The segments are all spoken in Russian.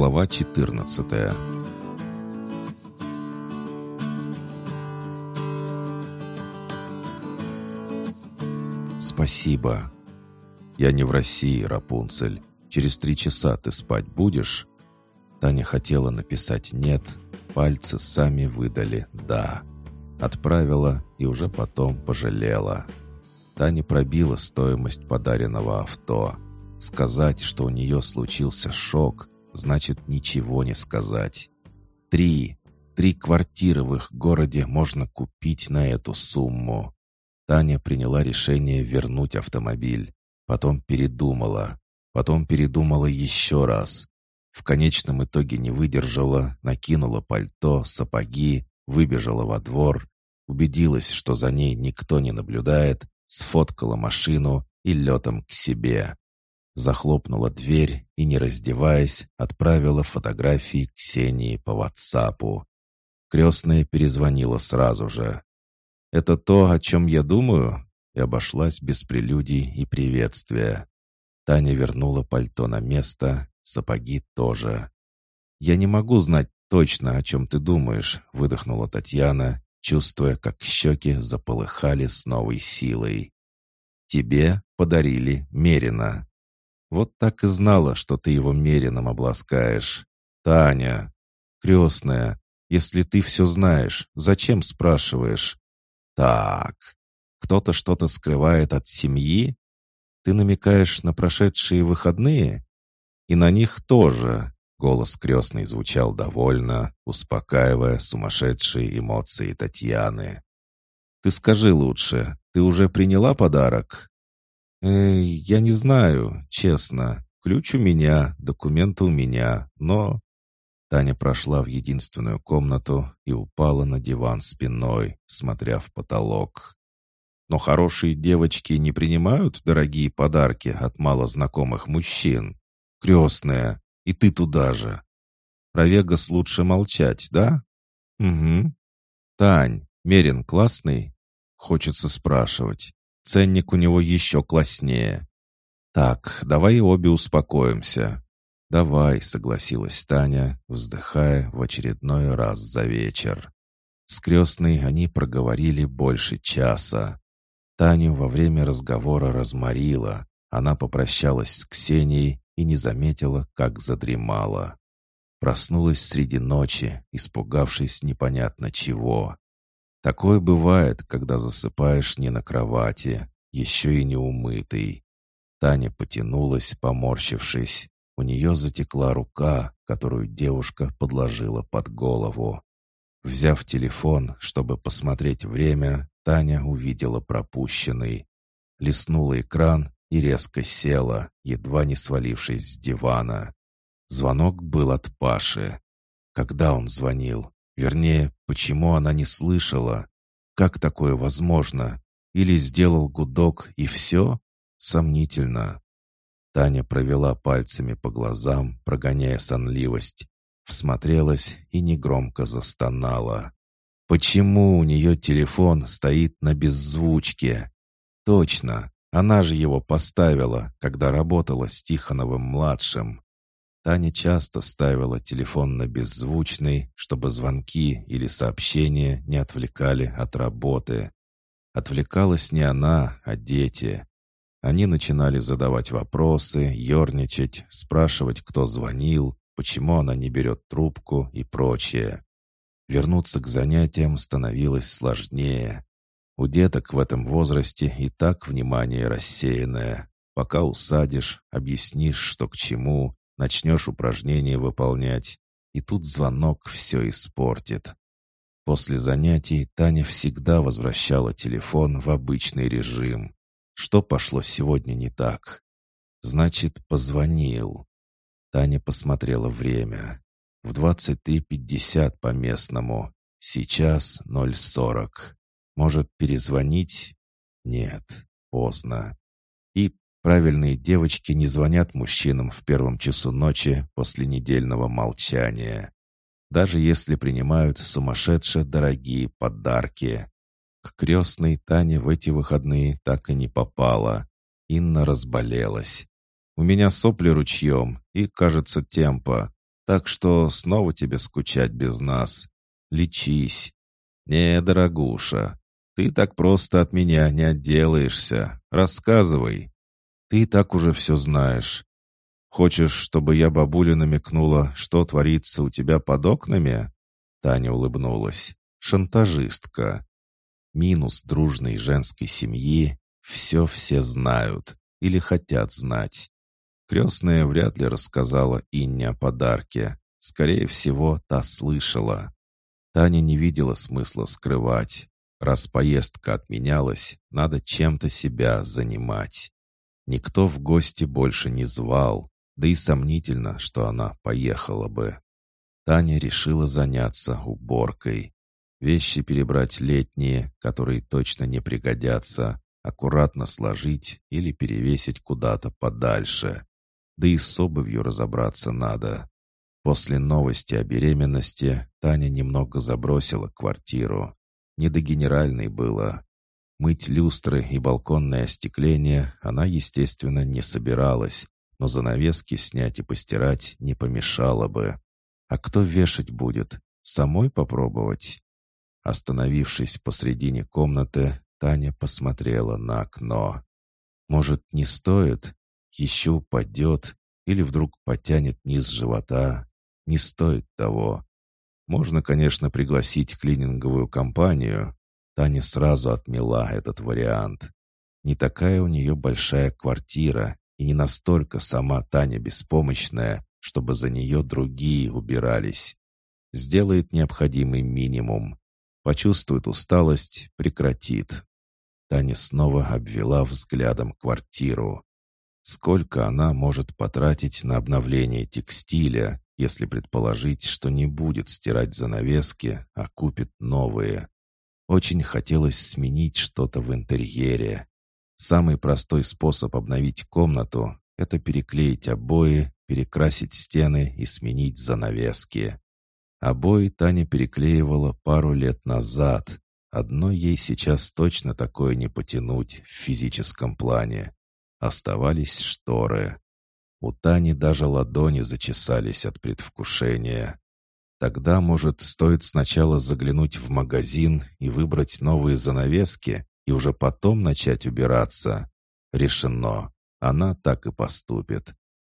Глава 14 «Спасибо. Я не в России, Рапунцель. Через три часа ты спать будешь?» Таня хотела написать «нет», пальцы сами выдали «да». Отправила и уже потом пожалела. Таня пробила стоимость подаренного авто. Сказать, что у нее случился шок, значит ничего не сказать. Три. Три квартиры в их городе можно купить на эту сумму. Таня приняла решение вернуть автомобиль. Потом передумала. Потом передумала еще раз. В конечном итоге не выдержала, накинула пальто, сапоги, выбежала во двор, убедилась, что за ней никто не наблюдает, сфоткала машину и летом к себе. Захлопнула дверь и, не раздеваясь, отправила фотографии Ксении по ватсапу. Крестная перезвонила сразу же. «Это то, о чем я думаю?» и обошлась без прелюдий и приветствия. Таня вернула пальто на место, сапоги тоже. «Я не могу знать точно, о чем ты думаешь», — выдохнула Татьяна, чувствуя, как щеки заполыхали с новой силой. «Тебе подарили Мерина. Вот так и знала, что ты его Мерином обласкаешь. Таня, крестная, если ты все знаешь, зачем спрашиваешь? Так, кто-то что-то скрывает от семьи? Ты намекаешь на прошедшие выходные? И на них тоже. Голос крестный звучал довольно, успокаивая сумасшедшие эмоции Татьяны. «Ты скажи лучше, ты уже приняла подарок?» «Э, «Я не знаю, честно. Ключ у меня, документы у меня, но...» Таня прошла в единственную комнату и упала на диван спиной, смотря в потолок. «Но хорошие девочки не принимают дорогие подарки от малознакомых мужчин. Крестная, и ты туда же. Про Вегас лучше молчать, да? Угу. Тань, Мерин классный? Хочется спрашивать. Ценник у него еще класснее. Так, давай обе успокоимся. «Давай», — согласилась Таня, вздыхая в очередной раз за вечер. С крестной они проговорили больше часа. Таню во время разговора разморила. Она попрощалась с Ксенией и не заметила, как задремала. Проснулась среди ночи, испугавшись непонятно чего. Такое бывает, когда засыпаешь не на кровати, еще и не умытый. Таня потянулась, поморщившись. У нее затекла рука, которую девушка подложила под голову. Взяв телефон, чтобы посмотреть время, Таня увидела пропущенный. Лиснула экран и резко села, едва не свалившись с дивана. Звонок был от Паши. Когда он звонил? Вернее, почему она не слышала? Как такое возможно? Или сделал гудок и все? Сомнительно. Таня провела пальцами по глазам, прогоняя сонливость. Всмотрелась и негромко застонала. Почему у нее телефон стоит на беззвучке? Точно, она же его поставила, когда работала с Тихоновым-младшим. Таня часто ставила телефон на беззвучный, чтобы звонки или сообщения не отвлекали от работы. Отвлекалась не она, а дети. Они начинали задавать вопросы, ерничать, спрашивать, кто звонил, почему она не берет трубку и прочее. Вернуться к занятиям становилось сложнее. У деток в этом возрасте и так внимание рассеянное. Пока усадишь, объяснишь, что к чему, начнешь упражнения выполнять, и тут звонок все испортит. После занятий Таня всегда возвращала телефон в обычный режим. Что пошло сегодня не так? Значит, позвонил. Таня посмотрела время. В 23.50 по местному. Сейчас 0.40. Может, перезвонить? Нет, поздно. И правильные девочки не звонят мужчинам в первом часу ночи после недельного молчания. Даже если принимают сумасшедшие дорогие подарки. К крестной Тане в эти выходные так и не попала. Инна разболелась. «У меня сопли ручьем и, кажется, темпа. Так что снова тебе скучать без нас. Лечись. Не, дорогуша, ты так просто от меня не отделаешься. Рассказывай. Ты так уже все знаешь. Хочешь, чтобы я бабуле намекнула, что творится у тебя под окнами?» Таня улыбнулась. «Шантажистка. Минус дружной женской семьи — все все знают или хотят знать. Крестная вряд ли рассказала Инне о подарке. Скорее всего, та слышала. Таня не видела смысла скрывать. Раз поездка отменялась, надо чем-то себя занимать. Никто в гости больше не звал, да и сомнительно, что она поехала бы. Таня решила заняться уборкой. Вещи перебрать летние, которые точно не пригодятся, аккуратно сложить или перевесить куда-то подальше. Да и с обувью разобраться надо. После новости о беременности Таня немного забросила квартиру. Не до генеральной было. Мыть люстры и балконное остекление она, естественно, не собиралась, но занавески снять и постирать не помешало бы. А кто вешать будет? Самой попробовать? Остановившись посредине комнаты, Таня посмотрела на окно. Может, не стоит? Еще упадет или вдруг потянет низ живота. Не стоит того. Можно, конечно, пригласить клининговую компанию. Таня сразу отмела этот вариант. Не такая у нее большая квартира, и не настолько сама Таня беспомощная, чтобы за нее другие убирались. Сделает необходимый минимум. Почувствует усталость, прекратит. Таня снова обвела взглядом квартиру. Сколько она может потратить на обновление текстиля, если предположить, что не будет стирать занавески, а купит новые? Очень хотелось сменить что-то в интерьере, Самый простой способ обновить комнату — это переклеить обои, перекрасить стены и сменить занавески. Обои Таня переклеивала пару лет назад. Одной ей сейчас точно такое не потянуть в физическом плане. Оставались шторы. У Тани даже ладони зачесались от предвкушения. Тогда, может, стоит сначала заглянуть в магазин и выбрать новые занавески, и уже потом начать убираться. Решено. Она так и поступит.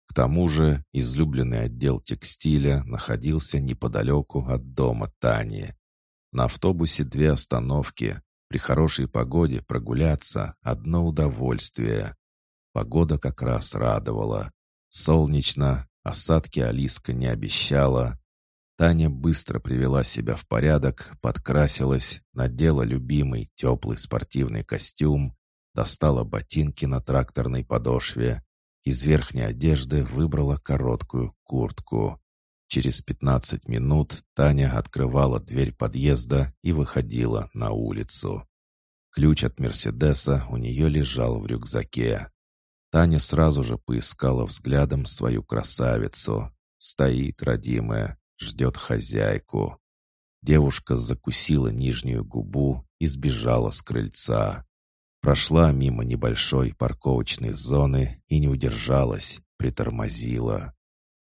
К тому же излюбленный отдел текстиля находился неподалеку от дома Тани. На автобусе две остановки. При хорошей погоде прогуляться — одно удовольствие. Погода как раз радовала. Солнечно, осадки Алиска не обещала, Таня быстро привела себя в порядок, подкрасилась, надела любимый теплый спортивный костюм, достала ботинки на тракторной подошве. Из верхней одежды выбрала короткую куртку. Через пятнадцать минут Таня открывала дверь подъезда и выходила на улицу. Ключ от «Мерседеса» у нее лежал в рюкзаке. Таня сразу же поискала взглядом свою красавицу. Стоит, родимая, ждет хозяйку. Девушка закусила нижнюю губу и сбежала с крыльца. Прошла мимо небольшой парковочной зоны и не удержалась, притормозила.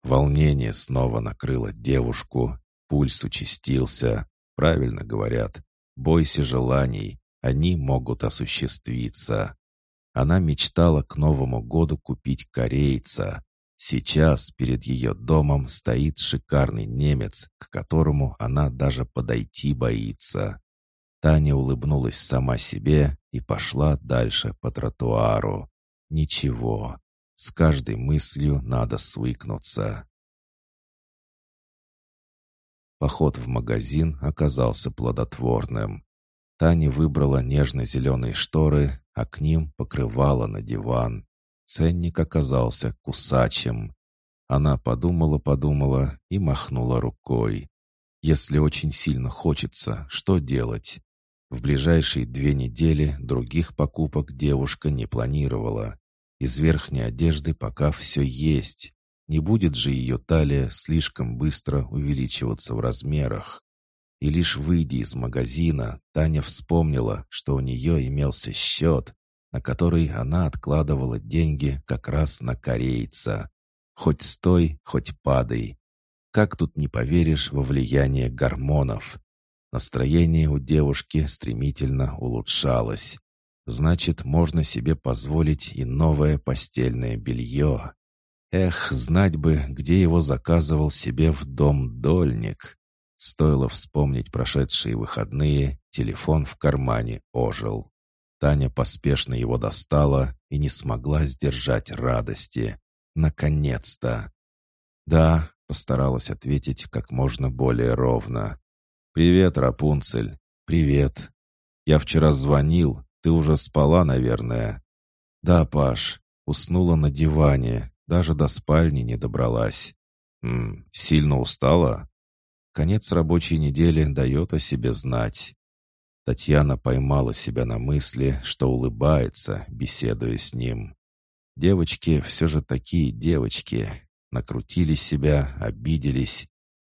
Волнение снова накрыло девушку, пульс участился. Правильно говорят, бойся желаний, они могут осуществиться. Она мечтала к Новому году купить корейца, Сейчас перед ее домом стоит шикарный немец, к которому она даже подойти боится. Таня улыбнулась сама себе и пошла дальше по тротуару. Ничего, с каждой мыслью надо свыкнуться. Поход в магазин оказался плодотворным. Таня выбрала нежно-зеленые шторы, а к ним покрывало на диван. Ценник оказался кусачим. Она подумала-подумала и махнула рукой. Если очень сильно хочется, что делать? В ближайшие две недели других покупок девушка не планировала. Из верхней одежды пока все есть. Не будет же ее талия слишком быстро увеличиваться в размерах. И лишь выйдя из магазина, Таня вспомнила, что у нее имелся счет, на который она откладывала деньги как раз на корейца. Хоть стой, хоть падай. как тут не поверишь во влияние гормонов? Настроение у девушки стремительно улучшалось. Значит, можно себе позволить и новое постельное белье. Эх, знать бы, где его заказывал себе в дом дольник. Стоило вспомнить прошедшие выходные, телефон в кармане ожил. Таня поспешно его достала и не смогла сдержать радости. Наконец-то! «Да», — постаралась ответить как можно более ровно. «Привет, Рапунцель. Привет. Я вчера звонил. Ты уже спала, наверное?» «Да, Паш. Уснула на диване. Даже до спальни не добралась». «М, «Сильно устала?» Конец рабочей недели дает о себе знать. Татьяна поймала себя на мысли, что улыбается, беседуя с ним. Девочки все же такие девочки. Накрутили себя, обиделись,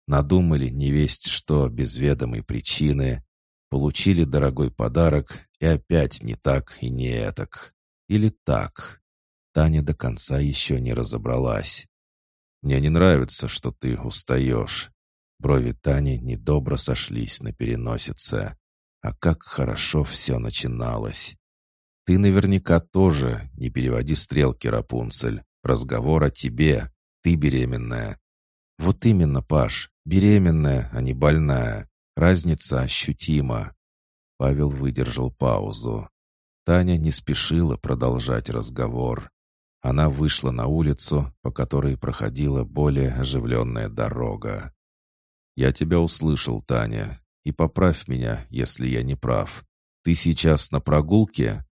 надумали невесть что без ведомой причины, получили дорогой подарок и опять не так и не этак. Или так. Таня до конца еще не разобралась. «Мне не нравится, что ты устаешь». Брови Тани недобро сошлись на переносице. А как хорошо все начиналось. «Ты наверняка тоже, не переводи стрелки, Рапунцель. Разговор о тебе. Ты беременная». «Вот именно, Паш. Беременная, а не больная. Разница ощутима». Павел выдержал паузу. Таня не спешила продолжать разговор. Она вышла на улицу, по которой проходила более оживленная дорога. «Я тебя услышал, Таня, и поправь меня, если я не прав. Ты сейчас на прогулке?»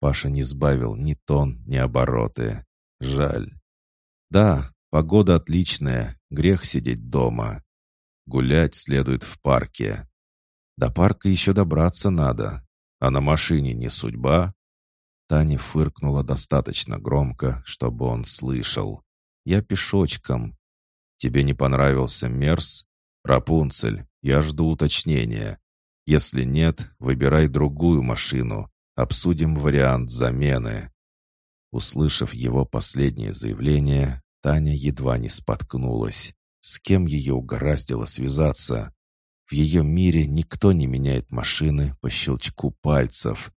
Паша не сбавил ни тон, ни обороты. «Жаль». «Да, погода отличная, грех сидеть дома. Гулять следует в парке. До парка еще добраться надо. А на машине не судьба. Таня фыркнула достаточно громко, чтобы он слышал. «Я пешочком». «Тебе не понравился Мерс?» «Рапунцель, я жду уточнения. Если нет, выбирай другую машину. Обсудим вариант замены». Услышав его последнее заявление, Таня едва не споткнулась. С кем ее угораздило связаться? В ее мире никто не меняет машины по щелчку пальцев.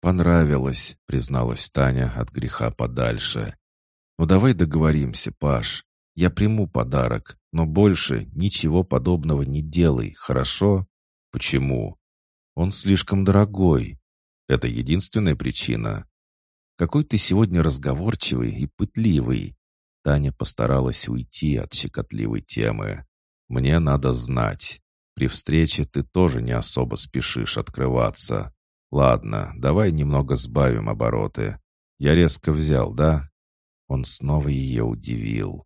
«Понравилось», — призналась Таня от греха подальше. «Ну давай договоримся, Паш. Я приму подарок, но больше ничего подобного не делай, хорошо?» «Почему?» «Он слишком дорогой. Это единственная причина. Какой ты сегодня разговорчивый и пытливый. Таня постаралась уйти от щекотливой темы. «Мне надо знать. При встрече ты тоже не особо спешишь открываться. Ладно, давай немного сбавим обороты. Я резко взял, да?» Он снова ее удивил.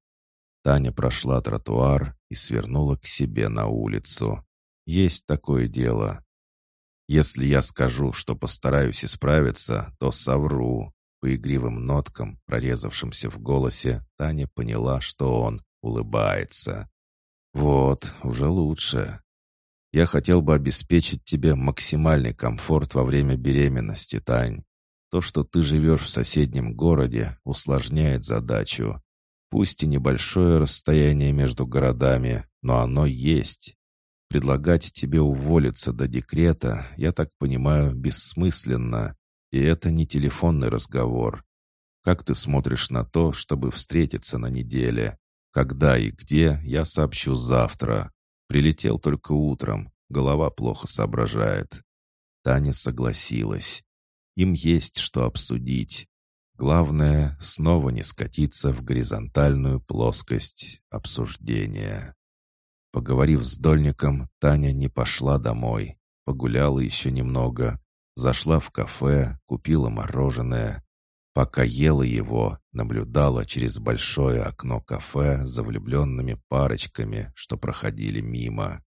Таня прошла тротуар и свернула к себе на улицу. «Есть такое дело. Если я скажу, что постараюсь исправиться, то совру. По игривым ноткам, прорезавшимся в голосе, Таня поняла, что он улыбается. «Вот, уже лучше. Я хотел бы обеспечить тебе максимальный комфорт во время беременности, Тань. То, что ты живешь в соседнем городе, усложняет задачу. Пусть и небольшое расстояние между городами, но оно есть. Предлагать тебе уволиться до декрета, я так понимаю, бессмысленно. И это не телефонный разговор. Как ты смотришь на то, чтобы встретиться на неделе? Когда и где, я сообщу завтра. Прилетел только утром, голова плохо соображает. Таня согласилась. Им есть что обсудить. Главное, снова не скатиться в горизонтальную плоскость обсуждения. Поговорив с Дольником, Таня не пошла домой. Погуляла еще немного, Зашла в кафе, купила мороженое. Пока ела его, наблюдала через большое окно кафе за влюбленными парочками, что проходили мимо.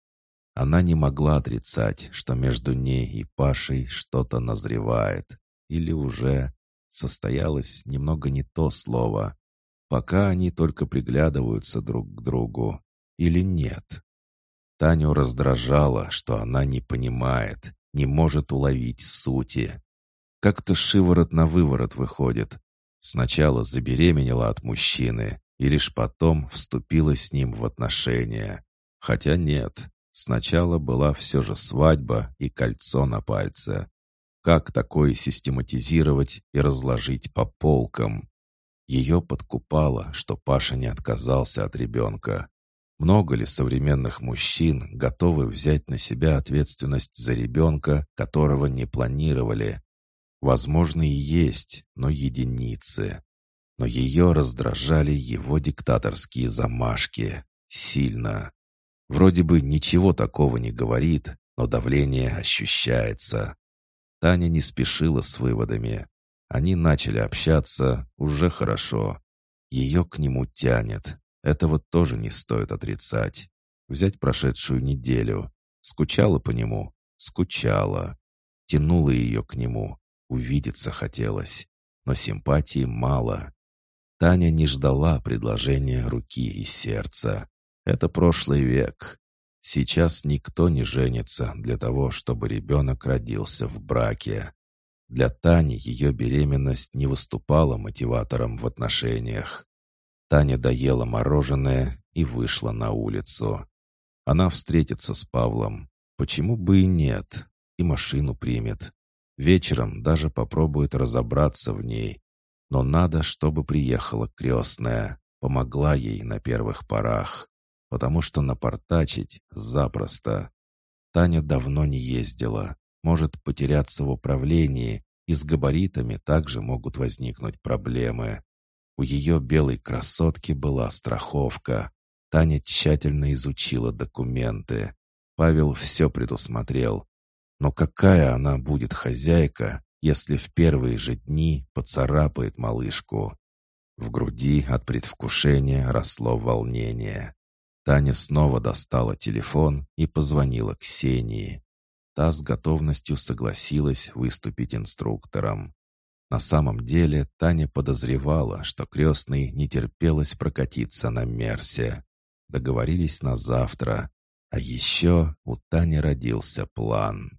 Она не могла отрицать, что между ней и Пашей что-то назревает. Или уже состоялось немного не то слово. Пока они только приглядываются друг к другу. Или нет. Таню раздражало, что она не понимает, не может уловить сути. Как-то шиворот на выворот выходит. Сначала забеременела от мужчины, и лишь потом вступила с ним в отношения. Хотя нет, сначала была все же свадьба и кольцо на пальце. Как такое систематизировать и разложить по полкам? Ее подкупало, что Паша не отказался от ребенка. Много ли современных мужчин готовы взять на себя ответственность за ребенка, которого не планировали? Возможно, и есть, но единицы. Но ее раздражали его диктаторские замашки. Сильно. Вроде бы ничего такого не говорит, но давление ощущается. Таня не спешила с выводами. Они начали общаться, уже хорошо. Ее к нему тянет, этого тоже не стоит отрицать. Взять прошедшую неделю. Скучала по нему? Скучала. Тянула ее к нему. Увидеться хотелось. Но симпатии мало. Таня не ждала предложения руки и сердца. Это прошлый век. Сейчас никто не женится для того, чтобы ребенок родился в браке. Для Тани ее беременность не выступала мотиватором в отношениях. Таня доела мороженое и вышла на улицу. Она встретится с Павлом. Почему бы и нет? И машину примет. Вечером даже попробует разобраться в ней. Но надо, чтобы приехала крестная. Помогла ей на первых порах. Потому что напортачить запросто. Таня давно не ездила. Может потеряться в управлении, и с габаритами также могут возникнуть проблемы. У ее белой красотки была страховка. Таня тщательно изучила документы. Павел все предусмотрел. Но какая она будет хозяйка, если в первые же дни поцарапает малышку? В груди от предвкушения росло волнение. Таня снова достала телефон и позвонила Ксении. Та с готовностью согласилась выступить инструктором. На самом деле Таня подозревала, что крестный не терпелось прокатиться на Мерсе. Договорились на завтра. А еще у Тани родился план.